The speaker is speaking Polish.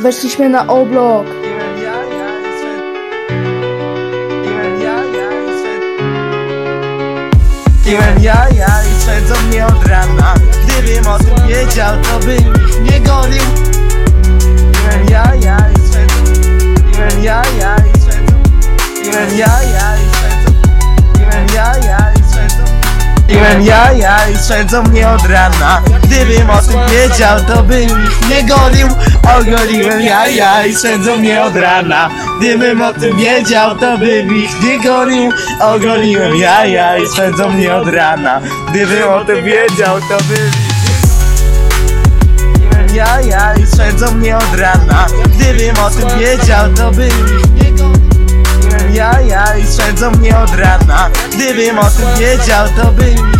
Weszliśmy na oblok. Piłem jaja i swędzą mnie od rana. Gdybym o tym wiedział, to bym ich nie gonił. Piłem jaja i swędzą Piłem jaja i swędzą Piłem jaja Piłem jaja i swędzą mnie od rana. Gdybym o tym wiedział, to bym ich nie gonił Ogoliłem jaja i swędzą mnie od rana. Gdybym o tym wiedział, to bym ich nie gonił Ogoliłem jaja i swędzą mnie od rana. Gdybym o tym wiedział, to bym Piłem jaja i swędzą mnie od rana. Gdybym o tym wiedział, to bym Piłem jaja i swędzą mnie od rana. Gdybym o tym wiedział, to bym